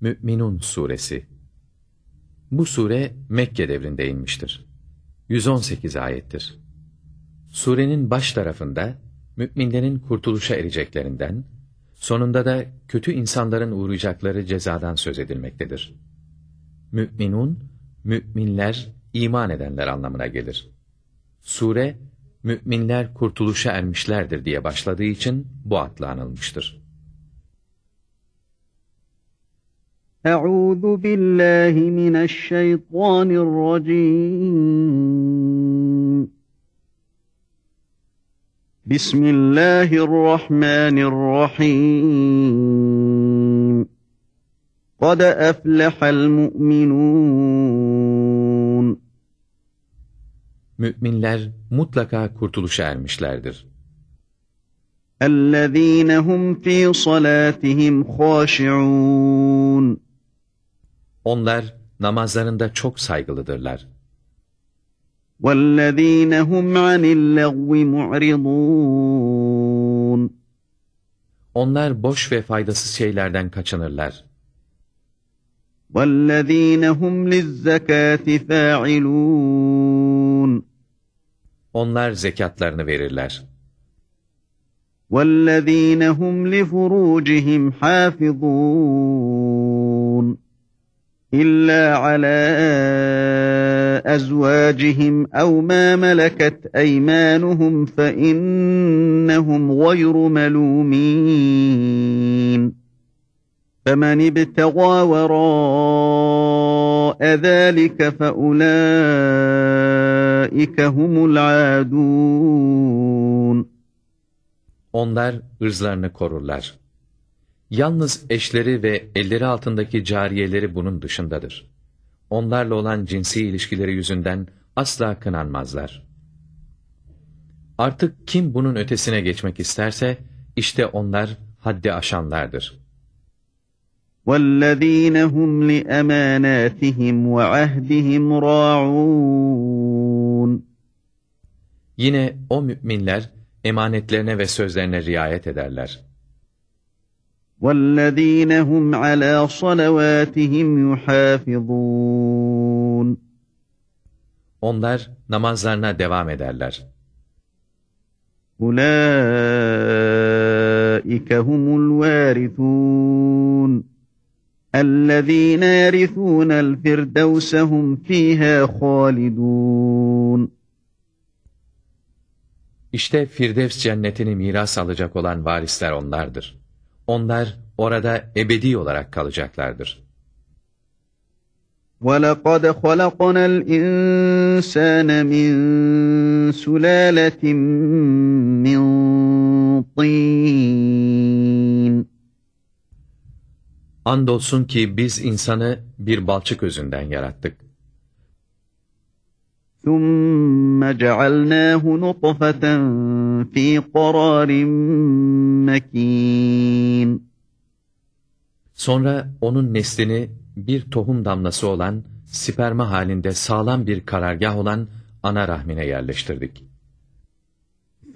Mü'minun Suresi Bu sure Mekke devrinde inmiştir. 118 ayettir. Surenin baş tarafında müminlerin kurtuluşa ereceklerinden, sonunda da kötü insanların uğrayacakları cezadan söz edilmektedir. Mü'minun, müminler, iman edenler anlamına gelir. Sure, müminler kurtuluşa ermişlerdir diye başladığı için bu adla anılmıştır. أعوذ بالله من الشيطان الرجيم. بسم الله الرحمن الرحيم. قد أفلح المؤمنون. Müminler mutlaka kurtuluşa ermişlerdir. الذين هم في صلاتهم خاشعون. Onlar namazlarında çok saygılıdırlar. وَالَّذ۪ينَ هُمْ عَنِ اللَّغْوِ Onlar boş ve faydasız şeylerden kaçınırlar. وَالَّذ۪ينَ هُمْ لِلزَّكَاةِ Onlar zekatlarını verirler. وَالَّذ۪ينَ هُمْ لِفُرُوجِهِمْ حَافِظُونَ إِلَّا عَلَى أَزْوَاجِهِمْ أَوْ مَا مَلَكَتْ أَيْمَانُهُمْ فَإِنَّهُمْ غَيْرُ مَلُومِينَ فَمَنِ ابْتَغَى وَرَاءَ ذَٰلِكَ فَأُولَٰئِكَ هُمُ الْعَادُونَ Onlar ırzlarını korurlar. Yalnız eşleri ve elleri altındaki cariyeleri bunun dışındadır. Onlarla olan cinsi ilişkileri yüzünden asla kınanmazlar. Artık kim bunun ötesine geçmek isterse, işte onlar haddi aşanlardır. وَالَّذ۪ينَ هُمْ لِأَمَانَاتِهِمْ وَعَهْدِهِمْ رَاعُونَ Yine o müminler emanetlerine ve sözlerine riayet ederler. وَالَّذ۪ينَ هُمْ عَلَى صَلَوَاتِهِمْ يُحَافِظُونَ Onlar namazlarına devam ederler. أُولَٰئِكَ هُمُ الْوَارِثُونَ الَّذ۪ينَ يَرِثُونَ الْفِرْدَوْسَ هُمْ ف۪يهَا خَالِدُونَ İşte Firdevs cennetini miras alacak olan varisler onlardır. Onlar orada ebedi olarak kalacaklardır. وَلَقَدْ خَلَقْنَا الْاِنْسَانَ مِنْ سُلَالَةٍ مِنْ طِينٍ Andolsun ki biz insanı bir balçık özünden yarattık. ثُمَّ جَعَلْنَاهُ نُطْفَةً fi kararin mekin. Sonra onun neslini bir tohum damlası olan, sperma halinde sağlam bir karargah olan ana rahmine yerleştirdik.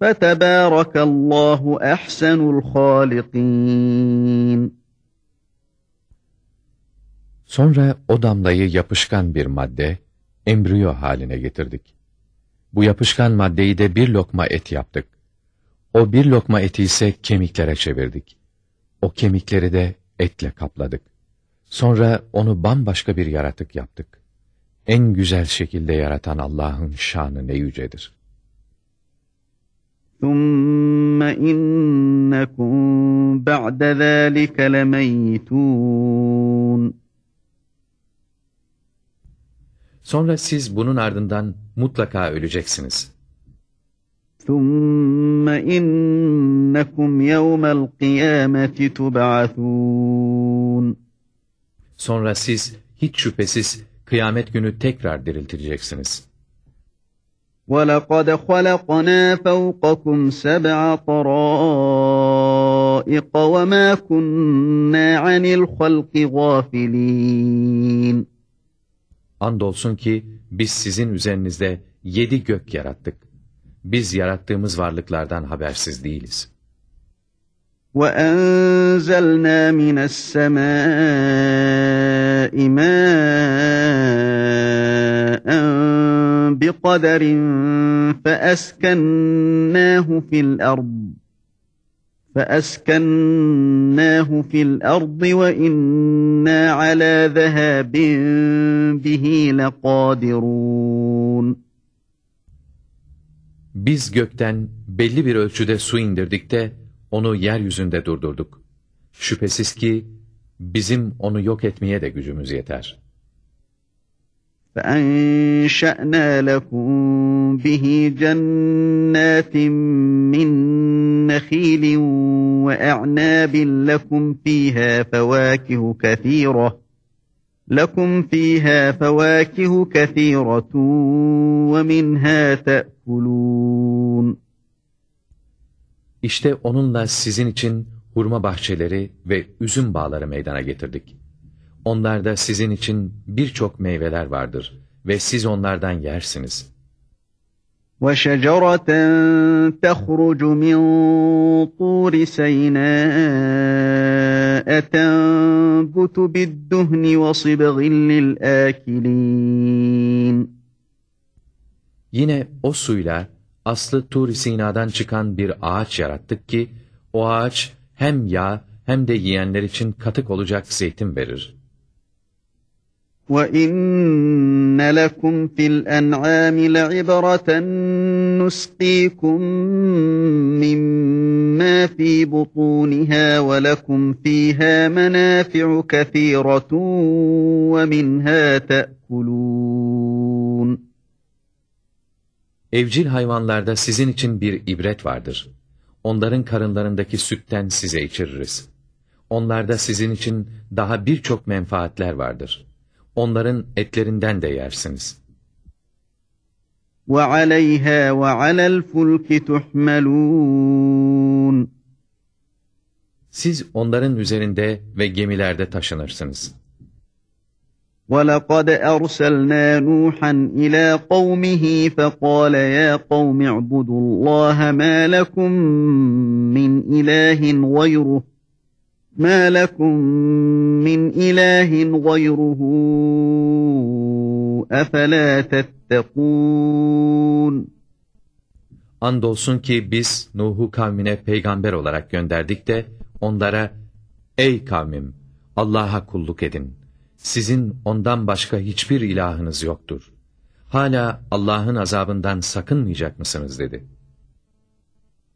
فَتَبَارَكَ اللّٰهُ أَحْسَنُ الْخَالِقِينَ Sonra o damlayı yapışkan bir madde, embriyo haline getirdik. Bu yapışkan maddeyi de bir lokma et yaptık. O bir lokma eti ise kemiklere çevirdik. O kemikleri de etle kapladık. Sonra onu bambaşka bir yaratık yaptık. En güzel şekilde yaratan Allah'ın şanı ne yücedir. ثُمَّ إِنَّكُمْ بَعْدَ ذَٰلِكَ لَمَيِّتُونَ Sonra siz bunun ardından mutlaka öleceksiniz. ثُمَّ إِنَّكُمْ يَوْمَ الْقِيَامَةِ تُبْعَثُونَ Sonra siz hiç şüphesiz kıyamet günü tekrar diriltileceksiniz. وَلَقَدْ خَلَقْنَا فَوْقَكُمْ سَبْعَ طَرَائِقَ وَمَا كُنَّا عَنِ الْخَلْقِ غَافِلِينَ Andolsun ki biz sizin üzerinizde yedi gök yarattık. Biz yarattığımız varlıklardan habersiz değiliz. وَأَنزَلْنَا مِنَ السَّمَاءِ مَاءً بِقَدَرٍ فَأَسْكَنَّاهُ فِي الْأَرْضِ فَأَسْكَنَّاهُ فِي الْأَرْضِ وَإِنَّا عَلَى ذَهَابٍ بِهِ لَقَادِرُونَ Biz gökten belli bir ölçüde su indirdik de onu yeryüzünde durdurduk. Şüphesiz ki bizim onu yok etmeye de gücümüz yeter. فَأَنْشَأْنَا لَكُمْ بِهِ جَنَّاتٍ مِّن نَخِيلٍ وَأَعْنَابٍ لَكُمْ فِيهَا فَوَاكِهُ كَثِيرَةٌ لَكُمْ فِيهَا فَوَاكِهُ كَثِيرَةٌ وَمِنْهَا تَأْكُلُونَ İşte onunla sizin için hurma bahçeleri ve üzüm bağları meydana getirdik. Onlarda sizin için birçok meyveler vardır ve siz onlardan yersiniz. وَشَجَرَةً تَخْرُجُ مِنْ طُورِ سَيْنَاءَ تَنْبُتُ بِالدُّهْنِ وَصِبْغٍ لِلْآكِلِينَ Yine o suyla aslı tur Sina'dan çıkan bir ağaç yarattık ki, o ağaç hem yağ hem de yiyenler için katık olacak zeytin verir. وَإِنَّ لَكُمْ فِي الْأَنْعَامِ لَعِبْرَةً نُسْقِيكُم مِّمَّا فِي بُطُونِهَا وَلَكُمْ فِيهَا مَنَافِعُ كَثِيرَةٌ وَمِنْهَا تَأْكُلُونَ Evcil hayvanlarda sizin için bir ibret vardır. Onların karınlarındaki sütten size içiririz. Onlarda sizin için daha birçok menfaatler vardır. Onların etlerinden de yersiniz. وَعَلَيْهَا وَعَلَى الْفُلْكِ تُحْمَلُونَ Siz onların üzerinde ve gemilerde taşınırsınız. وَلَقَدْ أَرْسَلْنَا نُوحًا إِلَى قَوْمِهِ فَقَالَ يَا قَوْمِ اعْبُدُوا اللَّهَ مَا لَكُمْ مِنْ إِلَٰهٍ غَيْرُهُ مَا لَكُمْ مِنْ إِلَٰهٍ غَيْرُهُ أَفَلَا تَتَّقُونَ Andolsun ki biz Nuh'u kavmine peygamber olarak gönderdik de onlara Ey kavmim! Allah'a kulluk edin. Sizin ondan başka hiçbir ilahınız yoktur. Hala Allah'ın azabından sakınmayacak mısınız dedi.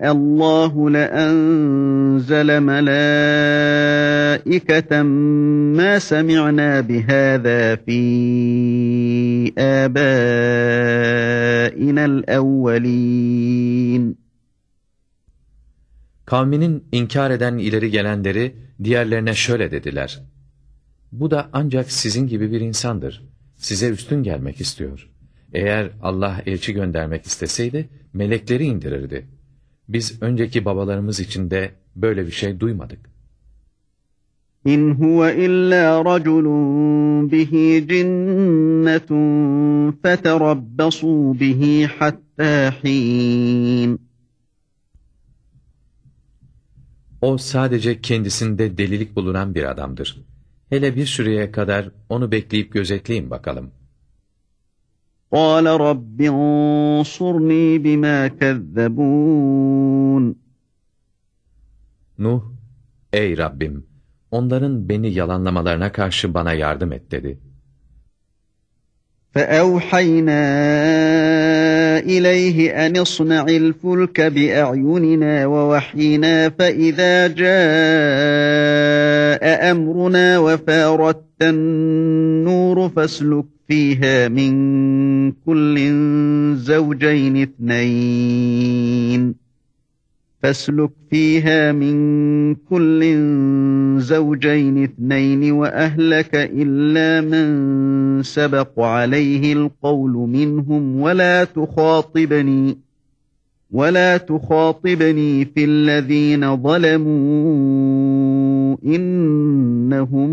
Allahu leenzele melâiketen mâ semi'nâ bihâzâ fî âbâinel evvelîn. Kavminin inkar eden ileri gelenleri diğerlerine şöyle dediler. Bu da ancak sizin gibi bir insandır. Size üstün gelmek istiyor. Eğer Allah elçi göndermek isteseydi melekleri indirirdi.'' Biz önceki babalarımız için de böyle bir şey duymadık. İn huve illa raculun bihi cinnetun feterabbasu bihi hatta hin. O sadece kendisinde delilik bulunan bir adamdır. Hele bir süreye kadar onu bekleyip gözetleyin bakalım. قَالَ رَبِّ انصُرْنِي بِمَا كَذَّبُونَ Nuh, ey Rabbim, onların beni yalanlamalarına karşı bana yardım et dedi. فَأَوْحَيْنَا إليه أن اصنع الفلك بأعيننا ووحينا فإذا جاء أمرنا وفاردت النور فاسلك فيها من كل زوجين اثنين. فاسلك فيها من كل زوجين اثنين وأهلك إلا من سبق عليه القول منهم. ولا تخاطبني ولا تخاطبني في الذين ظلموا. innehum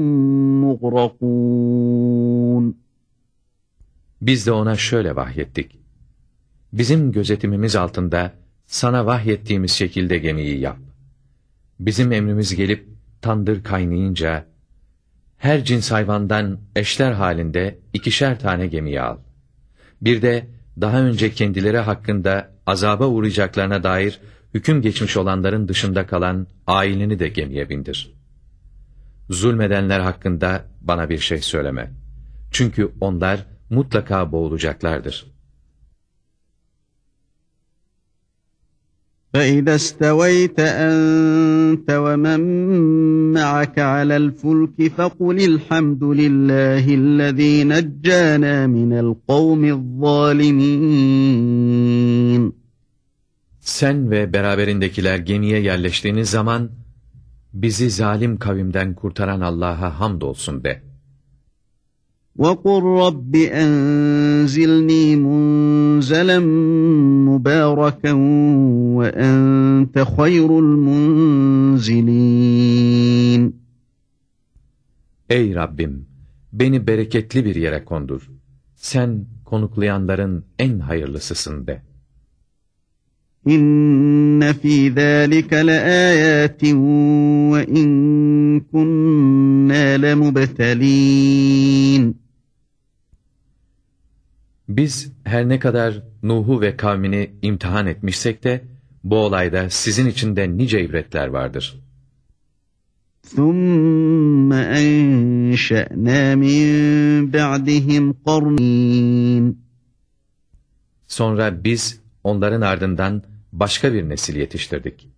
muğrakun. Biz de ona şöyle vahyettik. Bizim gözetimimiz altında sana vahyettiğimiz şekilde gemiyi yap. Bizim emrimiz gelip tandır kaynayınca her cins hayvandan eşler halinde ikişer tane gemiye al. Bir de daha önce kendileri hakkında azaba uğrayacaklarına dair hüküm geçmiş olanların dışında kalan aileni de gemiye bindir.'' Zulmedenler hakkında bana bir şey söyleme. Çünkü onlar mutlaka boğulacaklardır. فإذا استويت أنت ومن معك على الفلك فقل الحمد لله الذي نجانا من القوم الظالمين Sen ve beraberindekiler gemiye yerleştiğiniz zaman, bizi zalim kavimden kurtaran Allah'a hamdolsun de. وَقُلْ رَبِّ أَنْزِلْنِي مُنْزَلًا مُبَارَكًا وَأَنْتَ خَيْرُ الْمُنْزِلِينَ Ey Rabbim! Beni bereketli bir yere kondur. Sen konuklayanların en hayırlısısın de. İnne fî zâlike leâyâtin ve in kunnâ lemubtelîn. Biz her ne kadar Nuh'u ve kavmini imtihan etmişsek de, bu olayda sizin için de nice ibretler vardır. ثُمَّ أَنْشَأْنَا مِنْ بَعْدِهِمْ قَرْنِينَ Sonra biz onların ardından başka bir nesil yetiştirdik.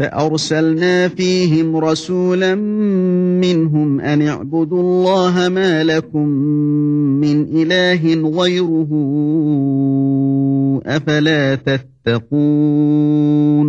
فَأَرْسَلْنَا ف۪يهِمْ رَسُولًا مِّنْهُمْ أَنِ اعْبُدُوا اللّٰهَ مَا لَكُمْ مِنْ إِلَٰهٍ غَيْرُهُ أَفَلَا تَتَّقُونَ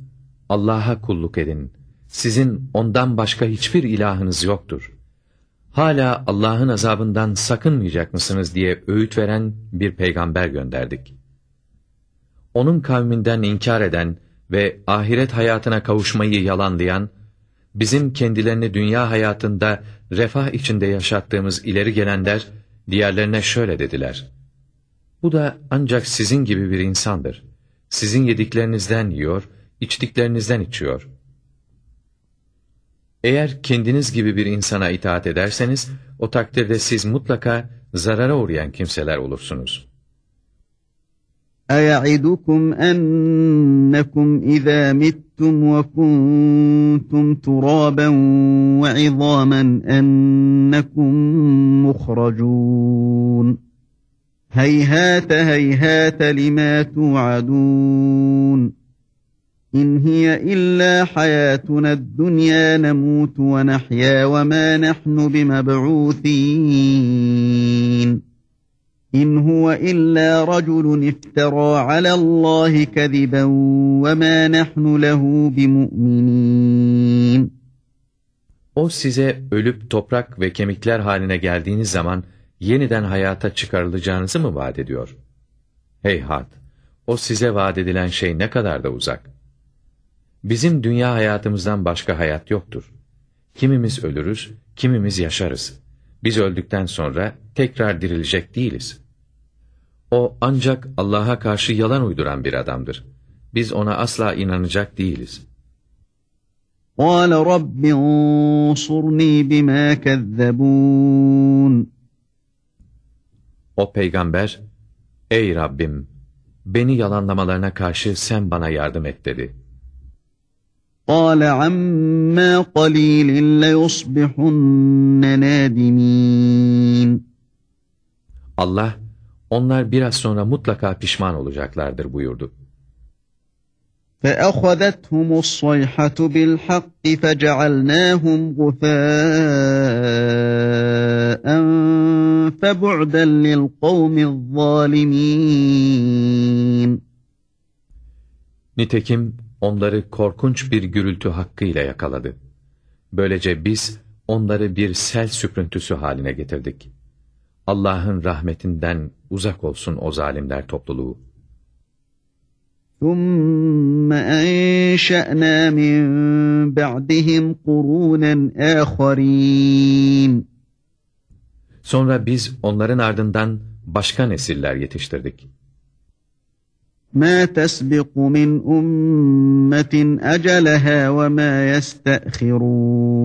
Allah'a kulluk edin. Sizin ondan başka hiçbir ilahınız yoktur. Hala Allah'ın azabından sakınmayacak mısınız diye öğüt veren bir peygamber gönderdik. Onun kavminden inkar eden ve ahiret hayatına kavuşmayı yalanlayan, bizim kendilerini dünya hayatında refah içinde yaşattığımız ileri gelenler, diğerlerine şöyle dediler. Bu da ancak sizin gibi bir insandır. Sizin yediklerinizden yiyor, içtiklerinizden içiyor. Eğer kendiniz gibi bir insana itaat ederseniz, o takdirde siz mutlaka zarara uğrayan kimseler olursunuz. أَيَعِدُكُمْ أَنَّكُمْ إِذَا مِتُّمْ وَكُنْتُمْ تُرَابًا وَعِظَامًا أَنَّكُمْ مُخْرَجُونَ هَيْهَاتَ هَيْهَاتَ لِمَا تُوعَدُونَ İn hiye illa hayatuna dunya namutu ve nahya ve ma nahnu bimeb'uthin. İn huve illa raculun iftara alallahi kadiben ve ma nahnu lehu bimu'minin. O size ölüp toprak ve kemikler haline geldiğiniz zaman yeniden hayata çıkarılacağınızı mı vaat ediyor? Heyhat! O size vaat edilen şey ne kadar da uzak.'' Bizim dünya hayatımızdan başka hayat yoktur. Kimimiz ölürüz, kimimiz yaşarız. Biz öldükten sonra tekrar dirilecek değiliz. O ancak Allah'a karşı yalan uyduran bir adamdır. Biz ona asla inanacak değiliz. قال رب انصرني بما كذبون O peygamber, Ey Rabbim! Beni yalanlamalarına karşı sen bana yardım et dedi. قال عما قليل ليصبحن نادمين Allah, onlar biraz sonra mutlaka pişman olacaklardır buyurdu. فأخذتهم الصيحة بالحق فجعلناهم غثاء فبعدا للقوم الظالمين Nitekim onları korkunç bir gürültü hakkıyla yakaladı. Böylece biz onları bir sel süprüntüsü haline getirdik. Allah'ın rahmetinden uzak olsun o zalimler topluluğu. ثم أنشأنا من بعدهم قرونا آخرين Sonra biz onların ardından başka nesiller yetiştirdik. ما تسبق من أمة أجلها وما يستأخرون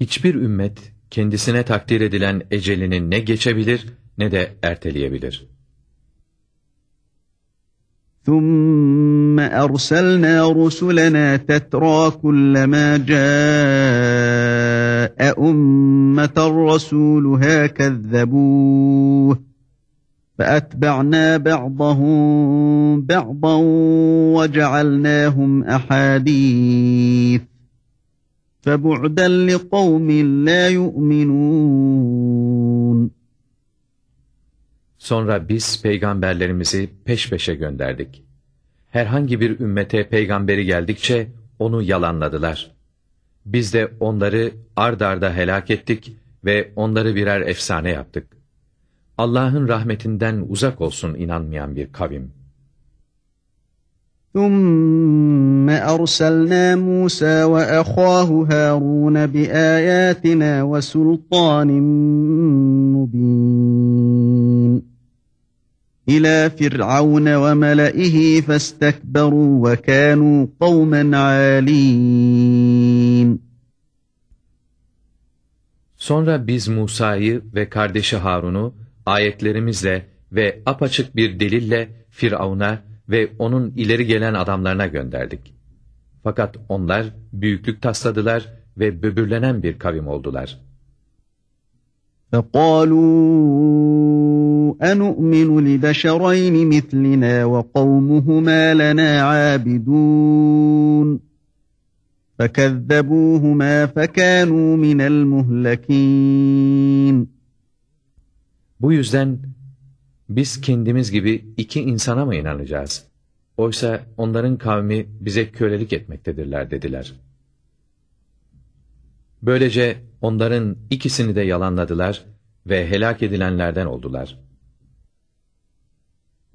Hiçbir ümmet kendisine takdir edilen ecelini ne geçebilir ne de erteleyebilir. ثم أرسلنا رسلنا تترى كلما جاء أمة رسولها كذبوه فأتبعنا بعضهم بعضا وجعلناهم أحاديث فبعدا لقوم لا يؤمنون Sonra biz peygamberlerimizi peş peşe gönderdik. Herhangi bir ümmete peygamberi geldikçe onu yalanladılar. Biz de onları ard arda helak ettik ve onları birer efsane yaptık. Allah'ın rahmetinden uzak olsun inanmayan bir kavim. ثم أرسلنا موسى وأخاه هارون بآياتنا وسلطان مبين إلى فرعون وملئه فاستكبروا وكانوا قوما عالين Sonra biz Musa'yı ve kardeşi Harun'u ayetlerimizle ve apaçık bir delille Firavun'a ve onun ileri gelen adamlarına gönderdik. Fakat onlar büyüklük tasladılar ve böbürlenen bir kavim oldular. فقالوا أنؤمن لبشرين مثلنا وقومهما لنا عابدون فكذبوهما فكانوا من المهلكين Bu yüzden biz kendimiz gibi iki insana mı inanacağız? Oysa onların kavmi bize kölelik etmektedirler dediler. Böylece onların ikisini de yalanladılar ve helak edilenlerden oldular.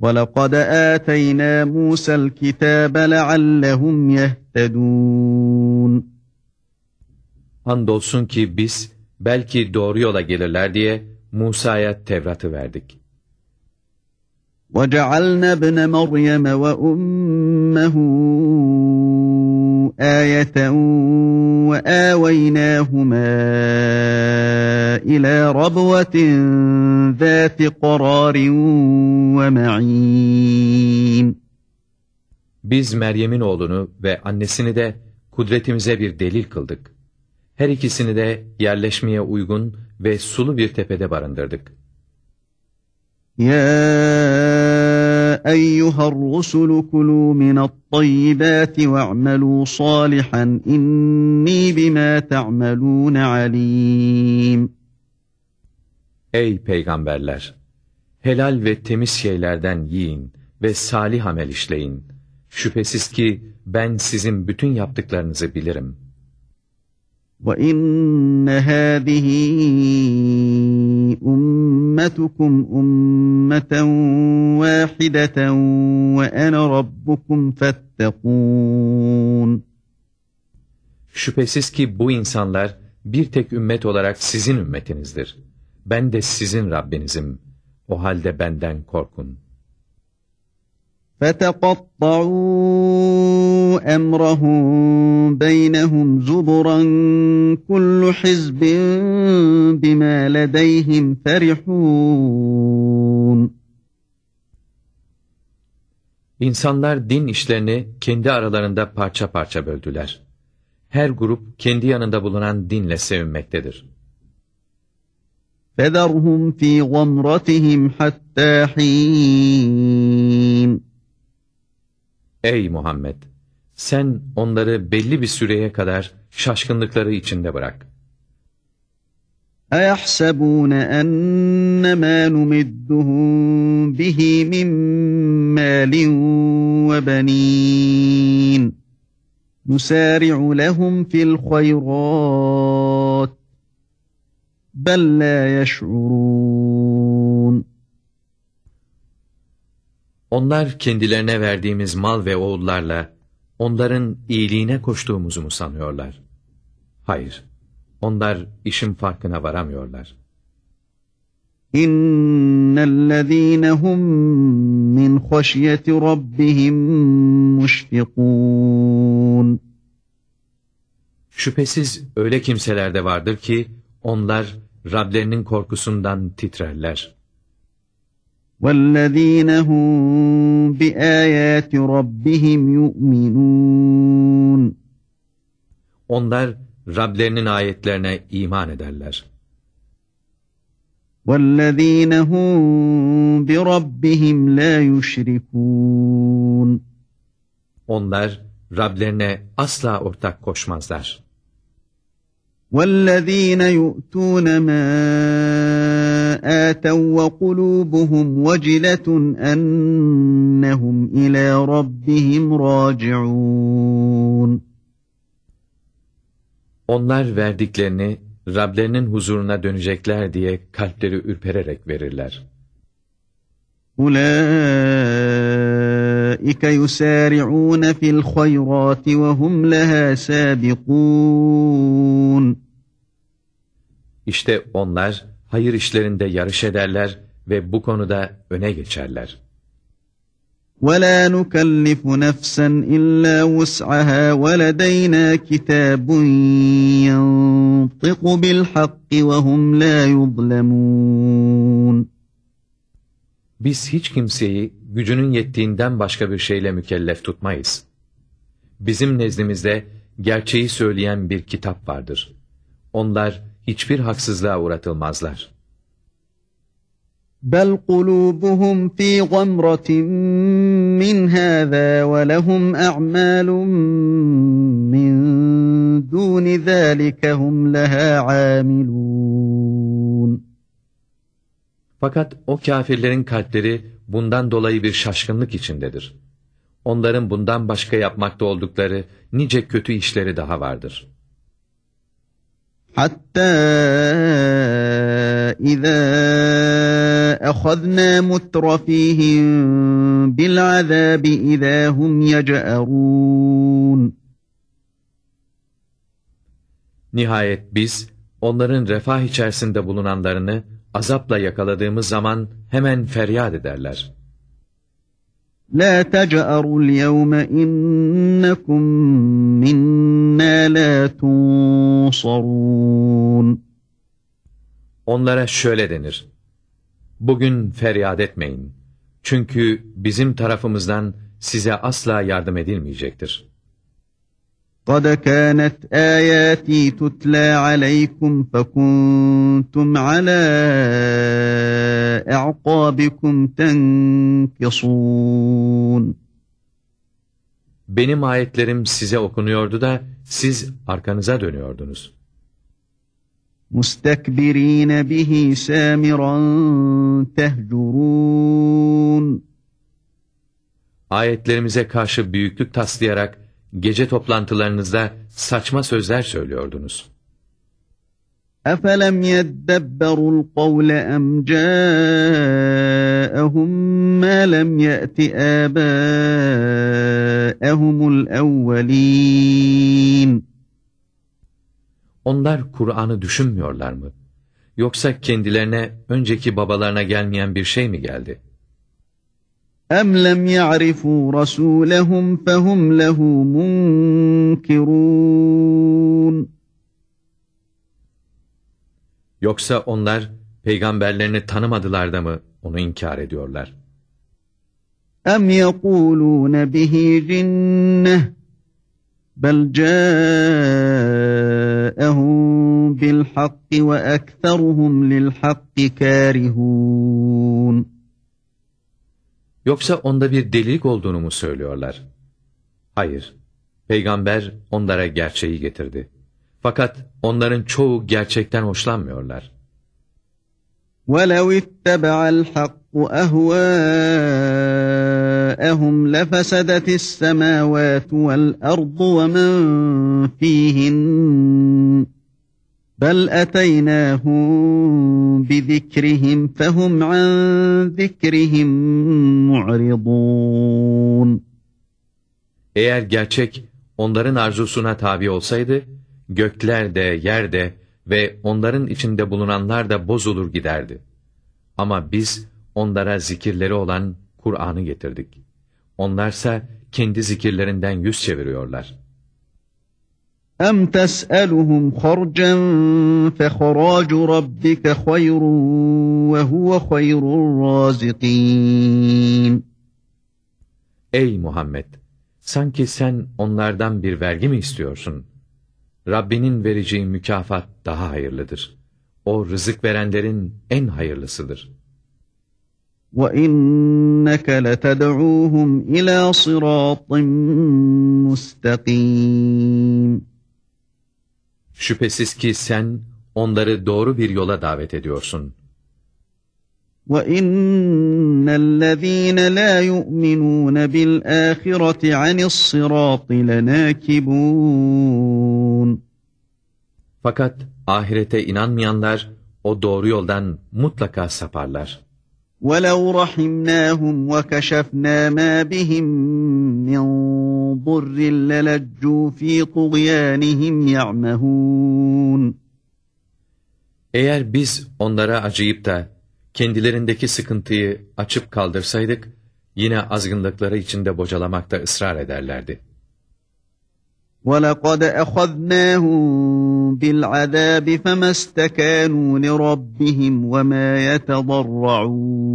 وَلَقَدْ آتَيْنَا مُوسَى الْكِتَابَ لَعَلَّهُمْ يَهْتَدُونَ Andolsun ki biz belki doğru yola gelirler diye Musa'ya Tevrat'ı verdik. وَجَعَلْنَا ابْنَ مَرْيَمَ وَأُمَّهُ آيَةً وَآوَيْنَاهُمَا إِلَى رَبْوَةٍ ذَاتِ قَرَارٍ وَمَعِينٍ Biz Meryem'in oğlunu ve annesini de kudretimize bir delil kıldık. Her ikisini de yerleşmeye uygun ve sulu bir tepede barındırdık. Ya eyyuhar rusul kulu mina't-tayyibati ve'melu salihan inni bima ta'malun alim. Ey peygamberler! Helal ve temiz şeylerden yiyin ve salih amel işleyin. Şüphesiz ki ben sizin bütün yaptıklarınızı bilirim.'' وإن هذه أمتكم أمة واحدة وأنا ربكم فاتقون Şüphesiz ki bu insanlar bir tek ümmet olarak sizin ümmetinizdir. Ben de sizin Rabbinizim. O halde benden korkun. فتقطعوا أمرهم بينهم زبرا كل حزب بما لديهم فرحون İnsanlar din işlerini kendi aralarında parça parça böldüler. Her grup kendi yanında bulunan dinle sevinmektedir. فذرهم في غمرتهم حتى حين Ey Muhammed! Sen onları belli bir süreye kadar şaşkınlıkları içinde bırak. أَيَحْسَبُونَ أَنَّ مَا نُمِدُّهُم بِهِ مِن مَّالٍ وَبَنِينَ نُسَارِعُ لَهُمْ فِي الْخَيْرَاتِ بَل لَّا يَشْعُرُونَ Onlar kendilerine verdiğimiz mal ve oğullarla onların iyiliğine koştuğumuzu mu sanıyorlar? Hayır, onlar işin farkına varamıyorlar. İnnellezîne hum min haşyeti rabbihim muşfikûn. Şüphesiz öyle kimseler de vardır ki onlar Rablerinin korkusundan titrerler. وَالَّذ۪ينَ هُمْ بِآيَاتِ رَبِّهِمْ يُؤْمِنُونَ Onlar Rablerinin ayetlerine iman ederler. وَالَّذ۪ينَ هُمْ بِرَبِّهِمْ لَا يُشْرِكُونَ Onlar Rablerine asla ortak koşmazlar. وَالَّذ۪ينَ يُؤْتُونَ مَا آتَوْا وَقُلُوبُهُمْ وَجِلَةٌ أَنَّهُمْ إِلَى رَبِّهِمْ رَاجِعُونَ Onlar verdiklerini Rablerinin huzuruna dönecekler diye kalpleri ürpererek verirler. أُولَٰئِكَ يُسَارِعُونَ فِي الْخَيْرَاتِ وَهُمْ لَهَا سَابِقُونَ İşte onlar hayır işlerinde yarış ederler ve bu konuda öne geçerler. وَلَا نُكَلِّفُ نَفْسًا إِلَّا وُسْعَهَا وَلَدَيْنَا كِتَابٌ يَنطِقُ بِالْحَقِّ وَهُمْ لَا يُظْلَمُونَ Biz hiç kimseyi gücünün yettiğinden başka bir şeyle mükellef tutmayız. Bizim nezdimizde gerçeği söyleyen bir kitap vardır. Onlar hiçbir haksızlığa uğratılmazlar. Bel kulubuhum fi gamratin min hâzâ ve lehum a'mâlun min dûni zâlike hum lehâ amilûn. Fakat o kafirlerin kalpleri bundan dolayı bir şaşkınlık içindedir. Onların bundan başka yapmakta oldukları nice kötü işleri daha vardır.'' حَتَّى إِذَا أَخَذْنَا مُتْرَفِيهِم بِالْعَذَابِ إِذَا هُمْ يَجْأَرُونَ Nihayet biz onların refah içerisinde bulunanlarını azapla yakaladığımız zaman hemen feryat ederler. لَا تَجْأَرُوا الْيَوْمَ إِنَّكُمْ مِنَّا لَا تُنصَرُونَ Onlara şöyle denir. Bugün feryat etmeyin. Çünkü bizim tarafımızdan size asla yardım edilmeyecektir. قَدْ كَانَتْ آيَاتِي تُتْلَى عَلَيْكُمْ فَكُنْتُمْ عَلَى أَعْقَابِكُمْ تَنْكِصُونَ Benim ayetlerim size okunuyordu da siz arkanıza dönüyordunuz. مُسْتَكْبِر۪ينَ بِهِ سَامِرًا تَهْجُرُونَ Ayetlerimize karşı büyüklük taslayarak gece toplantılarınızda saçma sözler söylüyordunuz. أَفَلَمْ يَدَّبَّرُوا الْقَوْلَ أَمْ جَاءَهُمْ مَا لَمْ يَأْتِ آبَاءَهُمُ الْأَوَّلِينَ Onlar Kur'an'ı düşünmüyorlar mı? Yoksa kendilerine önceki babalarına gelmeyen bir şey mi geldi? أَمْ لَمْ يَعْرِفُوا رَسُولَهُمْ فَهُمْ لَهُ مُنْكِرُونَ Yoksa onlar peygamberlerini tanımadılar da mı onu inkar ediyorlar? أَمْ يَقُولُونَ بِهِ جِنَّةٌ بَلْ جَاءَهُمْ بِالْحَقِّ وَأَكْثَرُهُمْ لِلْحَقِّ كَارِهُونَ Yoksa onda bir delilik olduğunu mu söylüyorlar? Hayır, peygamber onlara gerçeği getirdi. Fakat onların çoğu gerçekten hoşlanmıyorlar. وَلَوِ اتَّبَعَ الْحَقُّ أَهْوَاءَهُمْ لَفَسَدَتِ السَّمَاوَاتُ وَالْأَرْضُ وَمَنْ فِيهِنَّ بَلْ أَتَيْنَاهُمْ بِذِكْرِهِمْ فَهُمْ عَنْ ذِكْرِهِمْ مُعْرِضُونَ Eğer gerçek onların arzusuna tabi olsaydı, gökler de, yer de ve onların içinde bulunanlar da bozulur giderdi. Ama biz onlara zikirleri olan Kur'an'ı getirdik. Onlarsa kendi zikirlerinden yüz çeviriyorlar. أَمْ تَسْأَلُهُمْ خَرْجًا فَخَرَاجُ رَبِّكَ خَيْرٌ وَهُوَ خَيْرُ الرَّازِقِينَ Ey Muhammed! Sanki sen onlardan bir vergi mi istiyorsun? Rabbinin vereceği mükafat daha hayırlıdır. O rızık verenlerin en hayırlısıdır. وَإِنَّكَ لَتَدْعُوهُمْ إِلَى صِرَاطٍ مُسْتَقِيمٍ Şüphesiz ki sen onları doğru bir yola davet ediyorsun. وَإِنَّ الَّذ۪ينَ لَا يُؤْمِنُونَ بِالْآخِرَةِ عَنِ الصِّرَاطِ لَنَاكِبُونَ Fakat ahirete inanmayanlar o doğru yoldan mutlaka saparlar. وَلَوْ رَحِمْنَاهُمْ وَكَشَفْنَا مَا بِهِمْ مِنْ ضُرٍّ لَلَجُّوا ف۪ي طُغْيَانِهِمْ يَعْمَهُونَ Eğer biz onlara acıyıp da kendilerindeki sıkıntıyı açıp kaldırsaydık, yine azgınlıkları içinde bocalamakta ısrar ederlerdi. وَلَقَدْ أَخَذْنَاهُمْ بِالْعَذَابِ فَمَا اسْتَكَانُوا لِرَبِّهِمْ وَمَا يَتَضَرَّعُونَ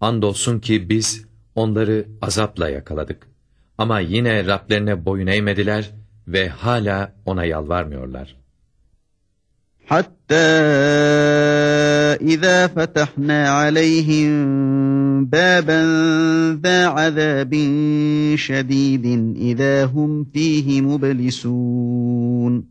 Andolsun ki biz onları azapla yakaladık. Ama yine Rablerine boyun eğmediler ve hala ona yalvarmıyorlar. حَتَّى إِذَا فَتَحْنَا عَلَيْهِمْ بَابًا ذَا عَذَابٍ شَدِيدٍ إِذَا هُمْ ف۪يهِ مُبْلِسُونَ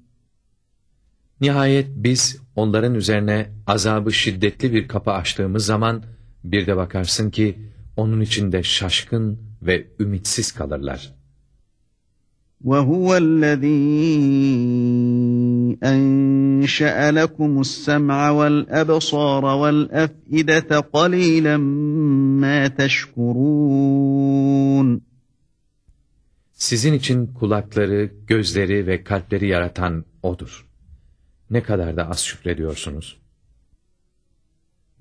Nihayet biz onların üzerine azabı şiddetli bir kapı açtığımız zaman bir de bakarsın ki onun içinde şaşkın ve ümitsiz kalırlar. وَهُوَ الَّذ۪ي أَنْشَأَ لَكُمُ السَّمْعَ وَالْأَبْصَارَ وَالْأَفْئِدَةَ قَلِيلًا مَا تَشْكُرُونَ Sizin için kulakları, gözleri ve kalpleri yaratan O'dur. Ne kadar da az şükrediyorsunuz.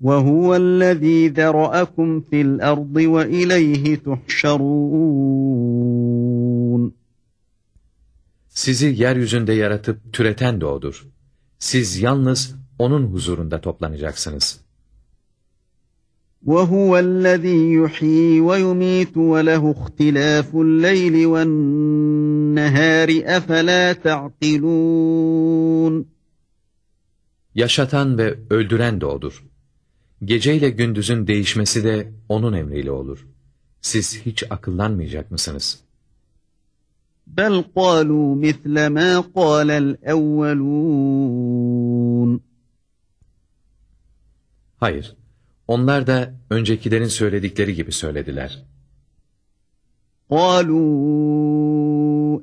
وَهُوَ الَّذ۪ي ذَرَأَكُمْ فِي الْأَرْضِ وَإِلَيْهِ تُحْشَرُونَ Sizi yeryüzünde yaratıp türeten de O'dur. Siz yalnız O'nun huzurunda toplanacaksınız. وَهُوَ الَّذ۪ي يُحْيِي وَيُمِيتُ وَلَهُ اخْتِلَافُ اللَّيْلِ وَالنَّهَارِ اَفَلَا تَعْقِلُونَ Yaşatan ve öldüren de O'dur. Geceyle gündüzün değişmesi de O'nun emriyle olur. Siz hiç akıllanmayacak mısınız? بَلْ قَالُوا مِثْلَ مَا قَالَ الْأَوَّلُونَ Hayır, onlar da öncekilerin söyledikleri gibi söylediler. قَالُوا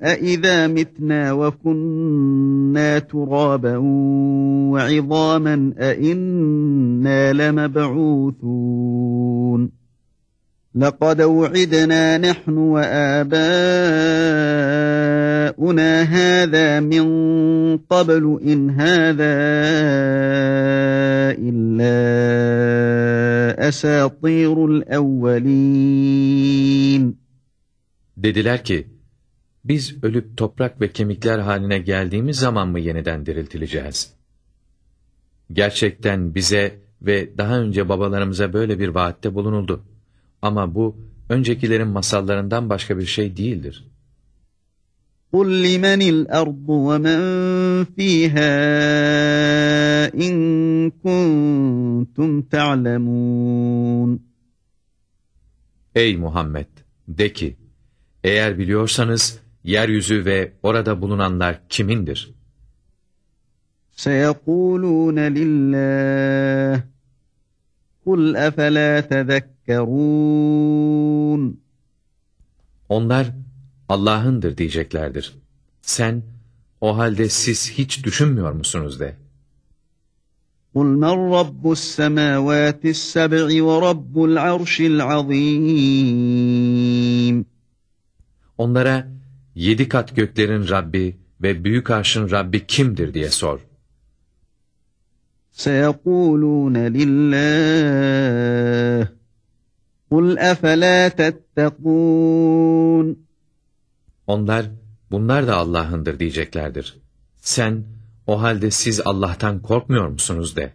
أَإِذَا مِتْنَا وَكُنَّا تُرَابًا وَعِظَامًا أَإِنَّا لَمَبْعُوثُونَ لَقَدْ وُعِدْنَا نَحْنُ وَآبَاؤُنَا هَذَا مِنْ قَبْلُ إِنْ هَذَا إِلَّا أَسَاطِيرُ الْأَوَّلِينَ Dediler ki, biz ölüp toprak ve kemikler haline geldiğimiz zaman mı yeniden diriltileceğiz? Gerçekten bize ve daha önce babalarımıza böyle bir vaatte bulunuldu. Ama bu, öncekilerin masallarından başka bir şey değildir. قُلْ لِمَنِ الْأَرْضُ وَمَنْ فِيهَا إِن كُنْتُمْ تَعْلَمُونَ Ey Muhammed! De ki, eğer biliyorsanız, yeryüzü ve orada bulunanlar kimindir? سَيَقُولُونَ لِلَّهِ قُلْ أَفَلَا تَذَكَّرُونَ Onlar, Allah'ındır diyeceklerdir. Sen, o halde siz hiç düşünmüyor musunuz de. قُلْ مَنْ رَبُّ السَّمَاوَاتِ السَّبْعِ وَرَبُّ الْعَرْشِ الْعَظِيمِ Onlara, yedi kat göklerin Rabbi ve büyük arşın Rabbi kimdir diye sor. سَيَقُولُونَ لِلَّهِ قُلْ أَفَلَا تَتَّقُونَ Onlar, bunlar da Allah'ındır diyeceklerdir. Sen, o halde siz Allah'tan korkmuyor musunuz de.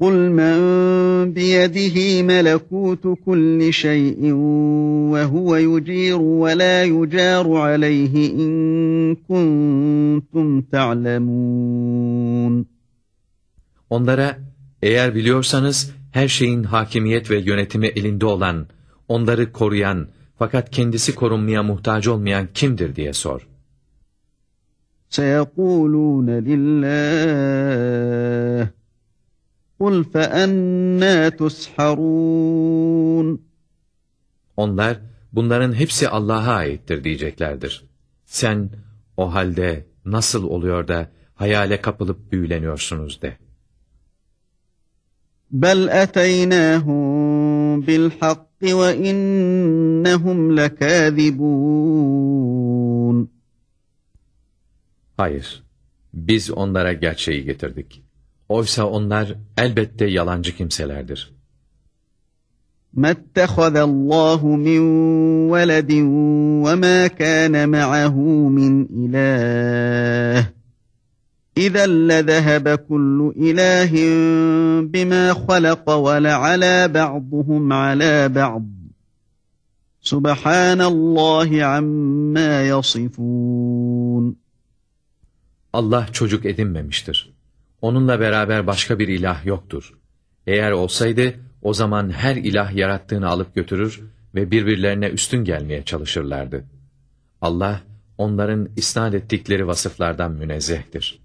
قُلْ مَنْ بِيَدِهِ مَلَكُوتُ كُلِّ شَيْءٍ وَهُوَ يُجِيرُ وَلَا يُجَارُ عَلَيْهِ إِن كُنْتُمْ تَعْلَمُونَ Onlara, eğer biliyorsanız, her şeyin hakimiyet ve yönetimi elinde olan, onları koruyan, fakat kendisi korunmaya muhtaç olmayan kimdir diye sor. سَيَقُولُونَ لِلَّهِ قُلْ فَأَنَّا تُسْحَرُونَ Onlar, bunların hepsi Allah'a aittir diyeceklerdir. Sen, o halde nasıl oluyor da hayale kapılıp büyüleniyorsunuz de. بَلْ أَتَيْنَاهُمْ بِالْحَقِّ وَإِنَّهُمْ لَكَاذِبُونَ Hayır, biz onlara gerçeği getirdik. Oysa onlar elbette yalancı kimselerdir. مَا اتَّخَذَ اللّٰهُ مِنْ وَلَدٍ وَمَا كَانَ مَعَهُ مِنْ إِلَٰهٍ İzen lezehebe kullu ilahin bima halaka ve le'ala ba'duhum ala ba'd. Subhanallahi amma yasifun. Allah çocuk edinmemiştir. Onunla beraber başka bir ilah yoktur. Eğer olsaydı o zaman her ilah yarattığını alıp götürür ve birbirlerine üstün gelmeye çalışırlardı. Allah onların isnat ettikleri vasıflardan münezzehtir.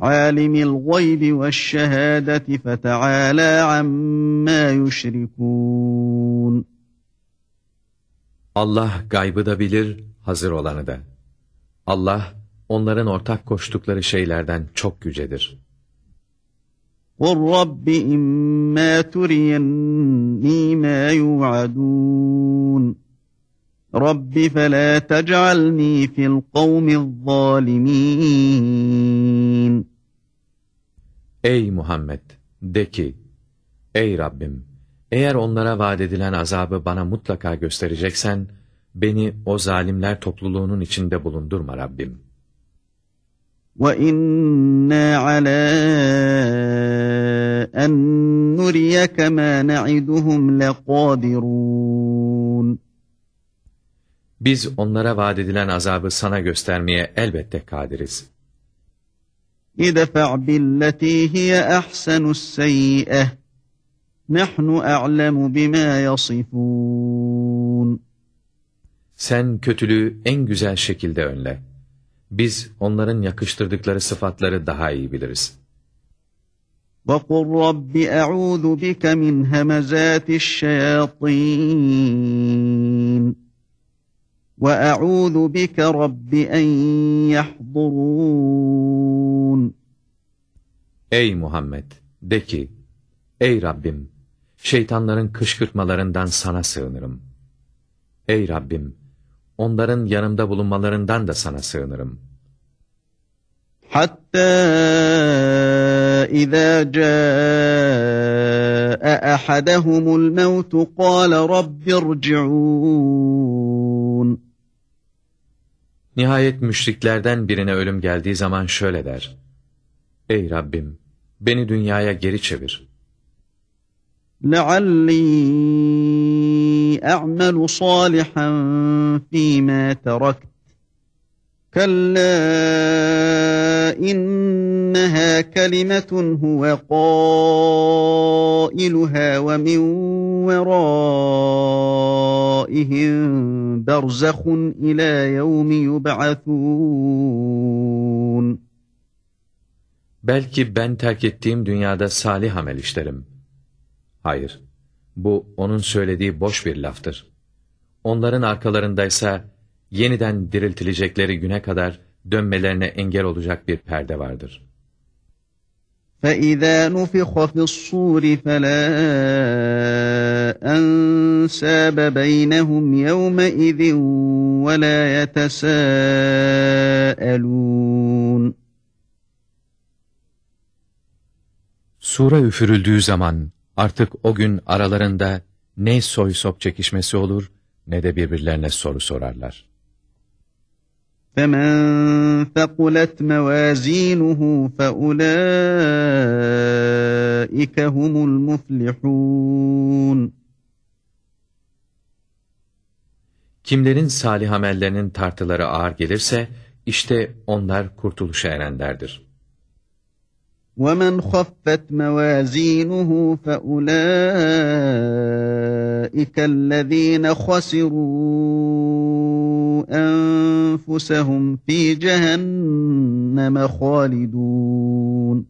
عَالِمِ الْغَيْبِ وَالشَّهَادَةِ فَتَعَالَى عَمَّا يُشْرِكُونَ Allah gaybı da bilir, hazır olanı da. Allah, onların ortak koştukları şeylerden çok yücedir. قُلْ رَبِّ إِمَّا تُرِيَنِّي مَا يُوعَدُونَ رَبِّ فَلَا تَجْعَلْنِي فِي الْقَوْمِ الظَّالِمِينَ Ey Muhammed! De ki, Ey Rabbim! Eğer onlara vaat edilen azabı bana mutlaka göstereceksen, beni o zalimler topluluğunun içinde bulundurma Rabbim. وَإِنَّا عَلَى أَن نُّرِيَكَ مَا نَعِدُهُمْ لَقَادِرُونَ Biz onlara vaat edilen azabı sana göstermeye elbette kadiriz. اِدَفَعْ بِالَّتِي هِيَ أَحْسَنُ السَّيِّئَةِ نَحْنُ أَعْلَمُ بِمَا يَصِفُونَ Sen kötülüğü en güzel şekilde önle. Biz onların yakıştırdıkları sıfatları daha iyi biliriz. وَقُلْ رَبِّ أَعُوذُ بِكَ مِنْ هَمَزَاتِ الشَّيَاطِينِ وَأَعُوذُ بِكَ رَبِّ أَنْ يَحْضُرُونَ Ey Muhammed! De ki, Ey Rabbim! Şeytanların kışkırtmalarından sana sığınırım. Ey Rabbim! Onların yanımda bulunmalarından da sana sığınırım. حتى إذا جاء أحدهم الموت قال رب ارجعون Nihayet müşriklerden birine ölüm geldiği zaman şöyle der. Ey Rabbim! Beni dünyaya geri çevir. لعلي أعمل صالحا فيما تركت كلا إنها كلمة هو قائلها ومن ورائهم برزخ إلى يوم يبعثون Belki ben terk ettiğim dünyada salih amel işlerim. Hayır, bu onun söylediği boş bir laftır. Onların arkalarındaysa yeniden diriltilecekleri güne kadar dönmelerine engel olacak bir perde vardır. فَإِذَا نُفِخَ فِي الصُّورِ فَلَا أَنْسَابَ بَيْنَهُمْ يَوْمَئِذٍ وَلَا يَتَسَاءَلُونَ Sura üfürüldüğü zaman artık o gün aralarında ne soy sop çekişmesi olur ne de birbirlerine soru sorarlar. فَمَنْ ثَقُلَتْ مَوَازِينُهُ فَأُولَٰئِكَ هُمُ الْمُفْلِحُونَ Kimlerin salih amellerinin tartıları ağır gelirse, işte onlar kurtuluşa erenlerdir. وَمَنْ خَفَّتْ مَوَازِينُهُ فَأُولَٰئِكَ الَّذ۪ينَ خَسِرُوا أَنفُسَهُمْ ف۪ي جَهَنَّمَ خَالِدُونَ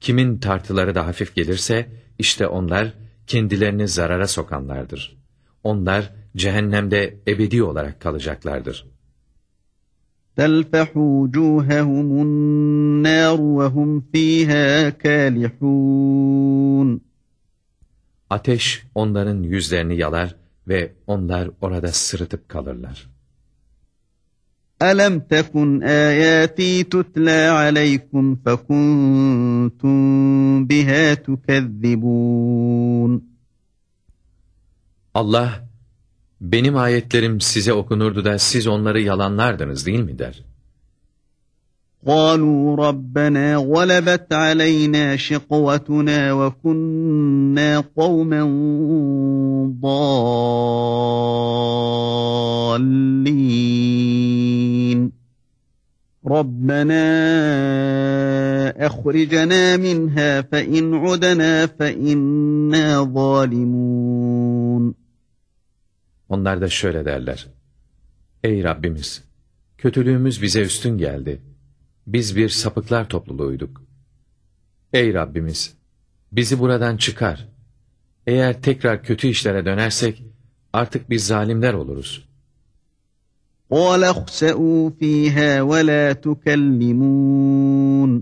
Kimin tartıları da hafif gelirse, işte onlar kendilerini zarara sokanlardır. Onlar cehennemde ebedi olarak kalacaklardır. تَلْفَحُ وُجُوهَهُمُ النَّارُ وَهُمْ ف۪يهَا كَالِحُونَ Ateş onların yüzlerini yalar ve onlar orada sırıtıp kalırlar. أَلَمْ تَكُنْ آيَاتِي تُتْلَى عَلَيْكُمْ فَكُنْتُمْ بِهَا تُكَذِّبُونَ Allah, benim ayetlerim size okunurdu da siz onları yalanlardınız değil mi der. قَالُوا رَبَّنَا غَلَبَتْ عَلَيْنَا شِقْوَتُنَا وَكُنَّا قَوْمًا ضَالِّينَ رَبَّنَا أَخْرِجْنَا مِنْهَا فَإِنْ عُدْنَا فَإِنَّا ظَالِمُونَ onlar da şöyle derler. Ey Rabbimiz! Kötülüğümüz bize üstün geldi. Biz bir sapıklar topluluğuyduk. Ey Rabbimiz! Bizi buradan çıkar. Eğer tekrar kötü işlere dönersek, artık biz zalimler oluruz. قَالَ اخْسَئُوا ف۪يهَا وَلَا تُكَلِّمُونَ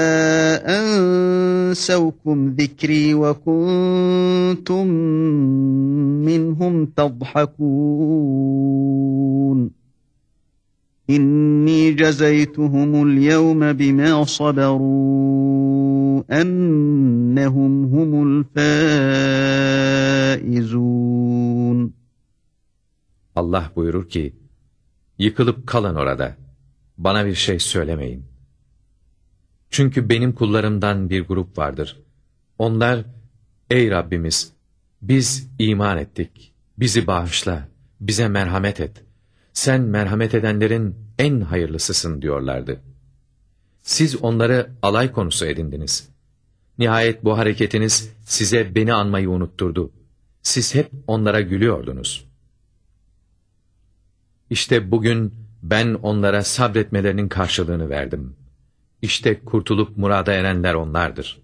ensevkum zikri ve kuntum minhum tadhakun. İnni cezeytuhumul yevme bima saberu ennehum humul faizun. Allah buyurur ki, yıkılıp kalın orada, bana bir şey söylemeyin. Çünkü benim kullarımdan bir grup vardır. Onlar, ey Rabbimiz, biz iman ettik, bizi bağışla, bize merhamet et. sen merhamet edenlerin en hayırlısısın diyorlardı. Siz onları alay konusu edindiniz. Nihayet bu hareketiniz size beni anmayı unutturdu. Siz hep onlara gülüyordunuz. İşte bugün ben onlara sabretmelerinin karşılığını verdim. İşte kurtulup murada erenler onlardır.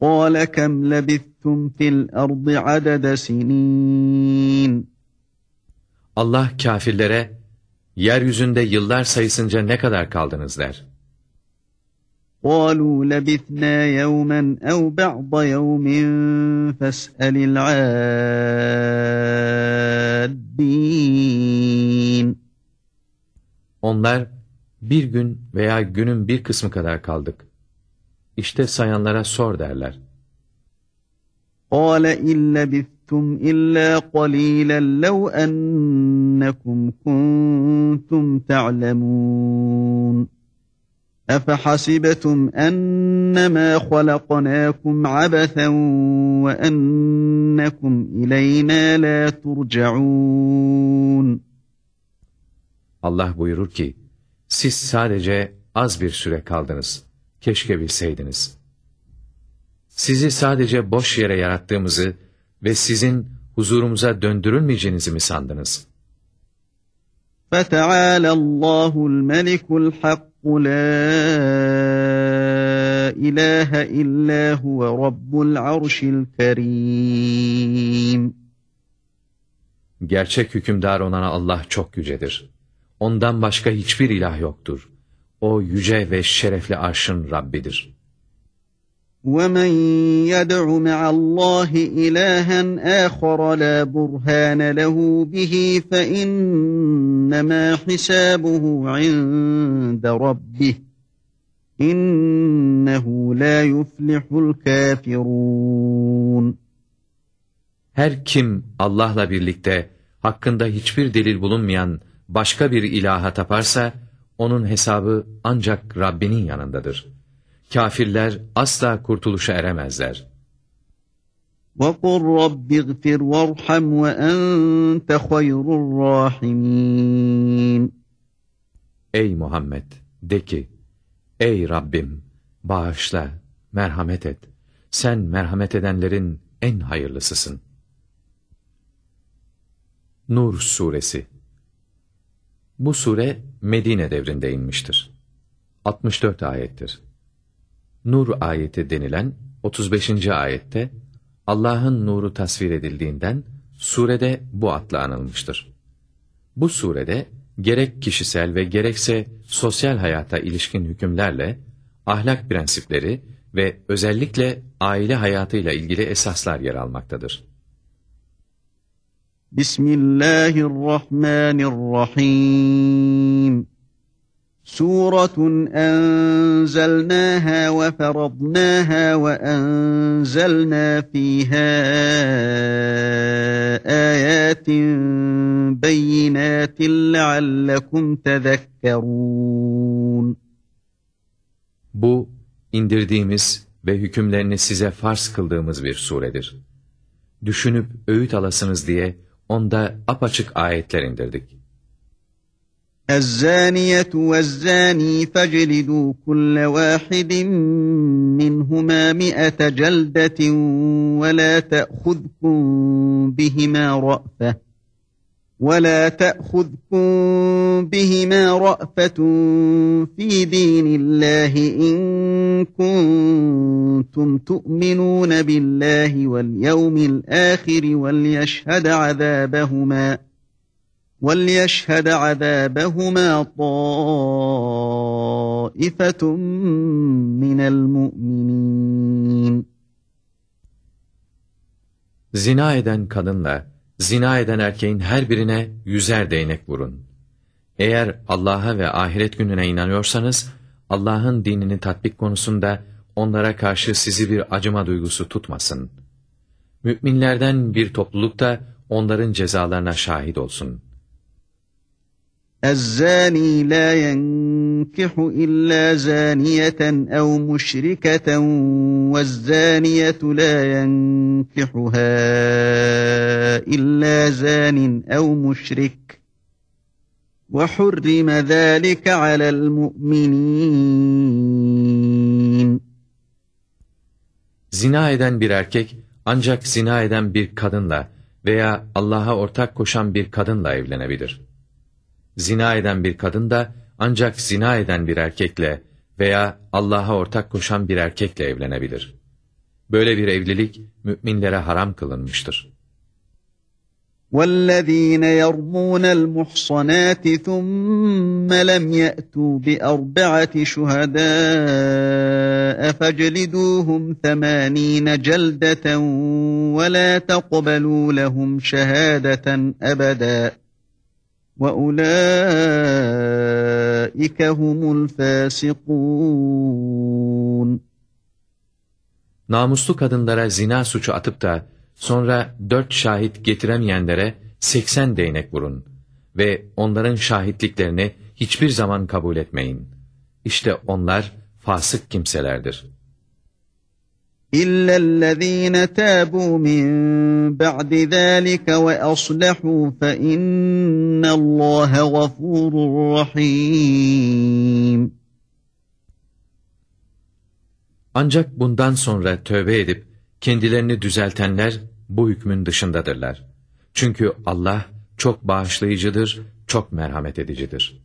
قَالَ كَمْ لَبِثْتُمْ فِي الْأَرْضِ عَدَدَ سِنِينَ Allah kâfirlere, yeryüzünde yıllar sayısınca ne kadar kaldınız der. قالوا لبثنا يوما أو بعض يوم فاسأل العادين Onlar, bir gün veya günün bir kısmı kadar kaldık. İşte sayanlara sor derler. قال إن لبثتم إلا قليلا لو أنكم كنتم تعلمون أفحسبتم أنما خلقناكم عبثا وأنكم إلينا لا ترجعون Allah buyurur ki, siz sadece az bir süre kaldınız. Keşke bilseydiniz. Sizi sadece boş yere yarattığımızı ve sizin huzurumuza döndürülmeyeceğinizi mi sandınız? فتعالى الله الملك الحق لا إله إلا هو رب العرش الكريم Gerçek hükümdar olan Allah çok yücedir. Ondan başka hiçbir ilah yoktur. O yüce ve şerefli arşın Rabbidir. ومن يدع مع الله إلها آخر لا برهان له به فإنما حسابه عند ربه إنه لا يفلح الكافرون Her kim Allah'la birlikte hakkında hiçbir delil bulunmayan başka bir ilaha taparsa, onun hesabı ancak Rabbinin yanındadır. Kafirler asla kurtuluşa eremezler. وَقُلْ رَبِّ اغْفِرْ وَارْحَمْ وَأَنْتَ خَيْرُ الرَّاحِمِينَ Ey Muhammed! De ki, Ey Rabbim! Bağışla, merhamet et. Sen merhamet edenlerin en hayırlısısın. Nur Suresi bu sure Medine devrinde inmiştir. 64 ayettir. Nur ayeti denilen 35. ayette Allah'ın nuru tasvir edildiğinden surede bu adla anılmıştır. Bu surede gerek kişisel ve gerekse sosyal hayata ilişkin hükümlerle ahlak prensipleri ve özellikle aile hayatıyla ilgili esaslar yer almaktadır. Bismillahirrahmanirrahim. Suratun enzelnâhâ ve feradnâhâ ve enzelnâ fîhâ âyâtin beyinâtin leallekum tezekkerûn. Bu indirdiğimiz ve hükümlerini size farz kıldığımız bir suredir. Düşünüp öğüt alasınız diye onda apaçık ayetler indirdik. الزانية والزاني فاجلدوا كل واحد منهما مئة جلدة ولا تأخذكم بهما رأفة ولا تأخذكم بهما رأفة في دين الله إن كنتم تؤمنون بالله واليوم الآخر وليشهد عذابهما وَلْيَشْهَدَ عَذَابَهُمَا طَائِفَةٌ مِّنَ الْمُؤْمِنِينَ. Zina eden kadınla, zina eden erkeğin her birine yüzer değnek vurun. Eğer Allah'a ve ahiret gününe inanıyorsanız, Allah'ın dinini tatbik konusunda onlara karşı sizi bir acıma duygusu tutmasın. Müminlerden bir topluluk da onların cezalarına şahit olsun.'' الزاني لا ينكح إلا زانية أو مشركة والزانية لا ينكحها إلا زان أو مشرك وحرم ذلك على المؤمنين Zina eden bir erkek ancak zina eden bir kadınla veya Allah'a ortak koşan bir kadınla evlenebilir. Zina eden bir kadın da ancak zina eden bir erkekle veya Allah'a ortak koşan bir erkekle evlenebilir. Böyle bir evlilik müminlere haram kılınmıştır. وَالَّذ۪ينَ يَرْمُونَ الْمُحْصَنَاتِ ثُمَّ لَمْ يَأْتُوا بِأَرْبَعَةِ شُهَدَاءَ فَاجْلِدُوهُمْ ثَمَانِينَ جَلْدَةً وَلَا تَقْبَلُوا لَهُمْ شَهَادَةً أَبَدًا وَأُولَٰئِكَ هُمُ الْفَاسِقُونَ Namuslu kadınlara zina suçu atıp da Sonra dört şahit getiremeyenlere seksen değnek vurun ve onların şahitliklerini hiçbir zaman kabul etmeyin. İşte onlar fasık kimselerdir. Ellezîne tâbû min ba'di zâlike ve aslahû fe innallâhe gafûrur rahîm. Ancak bundan sonra tövbe edip Kendilerini düzeltenler bu hükmün dışındadırlar. Çünkü Allah çok bağışlayıcıdır, çok merhamet edicidir.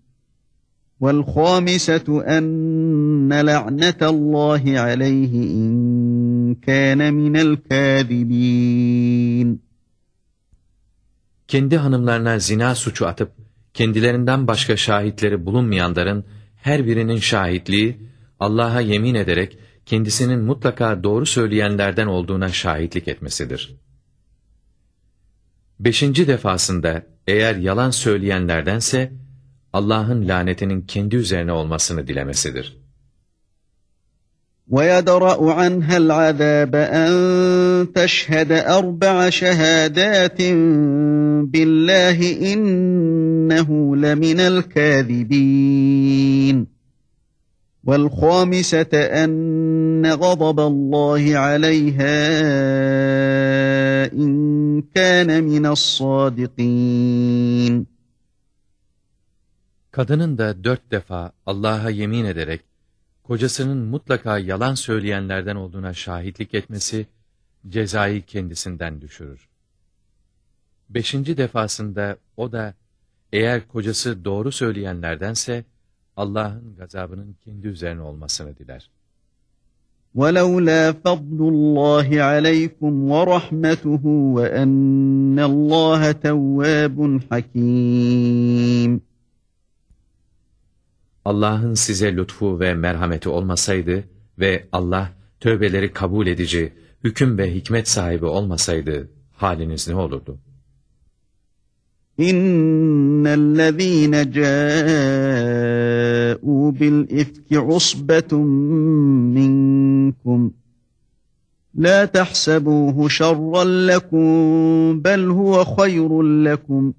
وَالْخَامِسَةُ أَنَّ لَعْنَةَ اللّٰهِ عَلَيْهِ إِنْ كَانَ مِنَ الْكَاذِبِينَ Kendi hanımlarına zina suçu atıp, kendilerinden başka şahitleri bulunmayanların her birinin şahitliği, Allah'a yemin ederek kendisinin mutlaka doğru söyleyenlerden olduğuna şahitlik etmesidir. Beşinci defasında eğer yalan söyleyenlerdense, Allah'ın lanetinin kendi üzerine olmasını dilemesidir. وَيَدْرَأُ عَنْهَا الْعَذَابَ أَنْ تَشْهَدَ أَرْبَعَ شَهَادَاتٍ بِاللّٰهِ إِنَّهُ لَمِنَ الْكَاذِبِينَ وَالْخَامِسَةَ أَنَّ غَضَبَ اللّٰهِ عَلَيْهَا اِنْ كَانَ مِنَ الصَّادِقِينَ Kadının da dört defa Allah'a yemin ederek, kocasının mutlaka yalan söyleyenlerden olduğuna şahitlik etmesi, cezayı kendisinden düşürür. Beşinci defasında o da, eğer kocası doğru söyleyenlerdense, Allah'ın gazabının kendi üzerine olmasını diler. وَلَوْلَا فَضْلُ اللّٰهِ عَلَيْكُمْ وَرَحْمَتُهُ وَأَنَّ اللّٰهَ تَوَّابٌ حَكِيمٌ Allah'ın size lütfu ve merhameti olmasaydı ve Allah tövbeleri kabul edici, hüküm ve hikmet sahibi olmasaydı haliniz ne olurdu? İnnellezîne câ'û bil ifki usbetun minkum. La tahsebuhu şerran lekum bel huve hayrun lekum.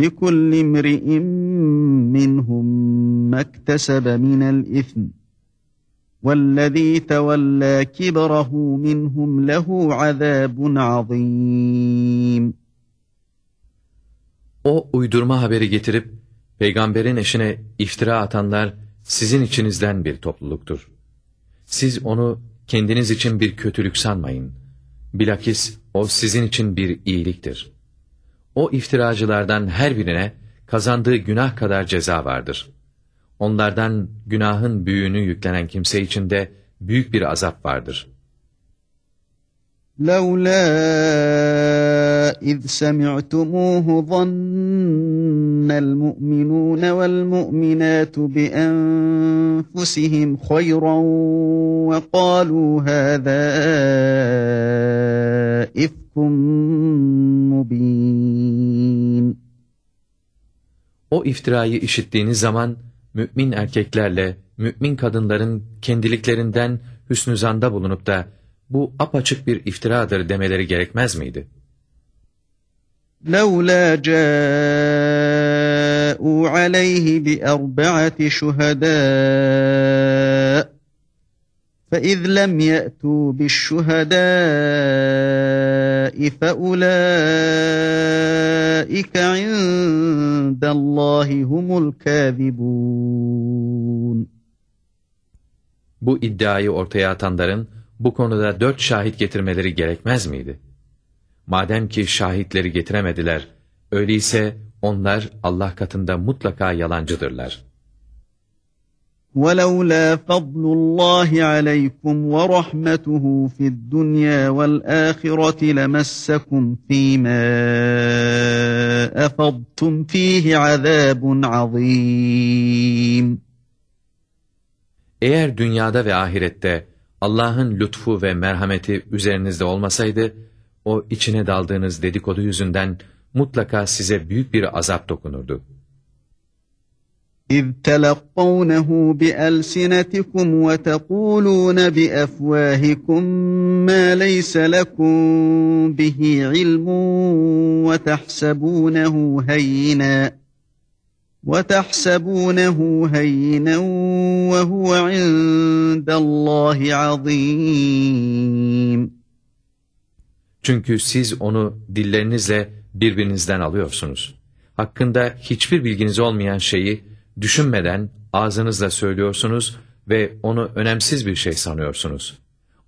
لِكُلِّ امْرِئٍ مِّنْهُمْ مَا اكْتَسَبَ مِنَ الْإِثْمِ وَالَّذ۪ي تَوَلَّى كِبْرَهُ مِنْهُمْ لَهُ عَذَابٌ عَظ۪يمٌ O uydurma haberi getirip, peygamberin eşine iftira atanlar sizin içinizden bir topluluktur. Siz onu kendiniz için bir kötülük sanmayın. Bilakis o sizin için bir iyiliktir. O iftiracılardan her birine kazandığı günah kadar ceza vardır. Onlardan günahın büyüğünü yüklenen kimse için de büyük bir azap vardır.'' لولا إذ سمعتموه ظن المؤمنون والمؤمنات بأنفسهم خيرا وقالوا هذا إفك مبين O iftirayı işittiğiniz zaman mümin erkeklerle mümin kadınların kendiliklerinden hüsnü zanda bulunup da bu apaçık bir iftiradır demeleri gerekmez miydi? لولا جاءوا عليه بأربعة شهداء فإذ لم يأتوا بالشهداء فأولئك عند الله هم الكاذبون Bu iddiayı ortaya atanların bu konuda dört şahit getirmeleri gerekmez miydi? Madem ki şahitleri getiremediler, öyleyse onlar Allah katında mutlaka yalancıdırlar. ولولا فضل الله عليكم ورحمته في الدنيا والآخرة لمسكم فيما أفضتم فيه عذاب عظيم Eğer dünyada ve ahirette Allah'ın lütfu ve merhameti üzerinizde olmasaydı, o içine daldığınız dedikodu yüzünden mutlaka size büyük bir azap dokunurdu. إذ تلقونه بألسنتكم وتقولون بأفواهكم ما ليس لكم به علم وتحسبونه هينا وتحسبونه هينا وهو عند الله عظيم Çünkü siz onu dillerinizle birbirinizden alıyorsunuz. Hakkında hiçbir bilginiz olmayan şeyi düşünmeden ağzınızla söylüyorsunuz ve onu önemsiz bir şey sanıyorsunuz.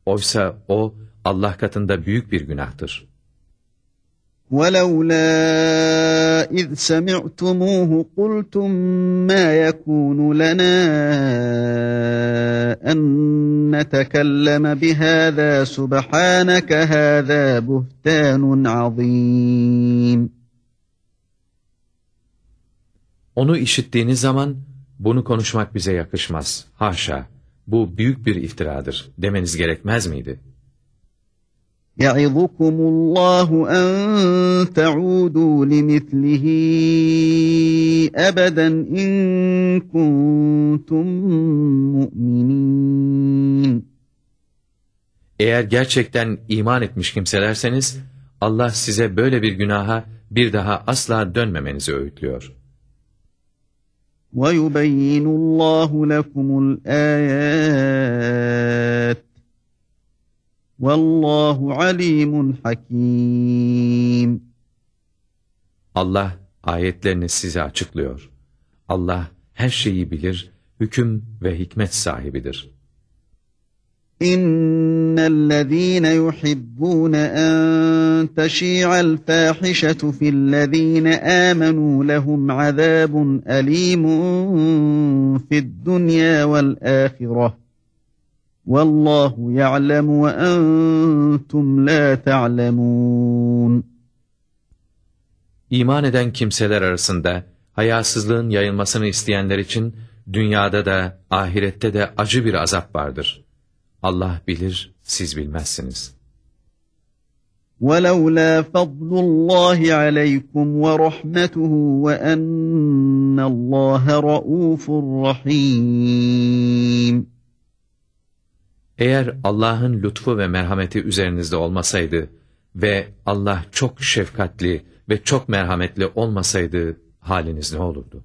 Oysa o Allah katında büyük bir günahtır. ولولا إذ سمعتموه قلتم ما يكون لنا أن نتكلم بهذا سبحانك هذا بهتان عظيم Onu işittiğiniz zaman bunu konuşmak bize yakışmaz. Haşa, bu büyük bir iftiradır demeniz gerekmez miydi? يعظكم الله أن تعودوا لمثله أبدا إن كنتم مؤمنين Eğer gerçekten iman etmiş kimselerseniz, Allah size böyle bir günaha bir daha asla dönmemenizi öğütlüyor. وَيُبَيِّنُ اللّٰهُ لَكُمُ الْآيَاتِ وَاللّٰهُ عَلِيمٌ حَكِيمٌ Allah ayetlerini size açıklıyor. Allah her şeyi bilir, hüküm ve hikmet sahibidir. İnnellezîne yuhibbûne en teşî'el fâhişetu fillezîne âmenû lehum azâbun elîmun fid-dunyâ vel-âhireh. Vallahu ya'lemu ve entum la ta'lemun. İman eden kimseler arasında hayasızlığın yayılmasını isteyenler için dünyada da ahirette de acı bir azap vardır.'' Allah bilir, siz bilmezsiniz. ولولا فضل الله عليكم ورحمته وأن الله رؤوف رحيم Eğer Allah'ın lütfu ve merhameti üzerinizde olmasaydı ve Allah çok şefkatli ve çok merhametli olmasaydı haliniz ne olurdu?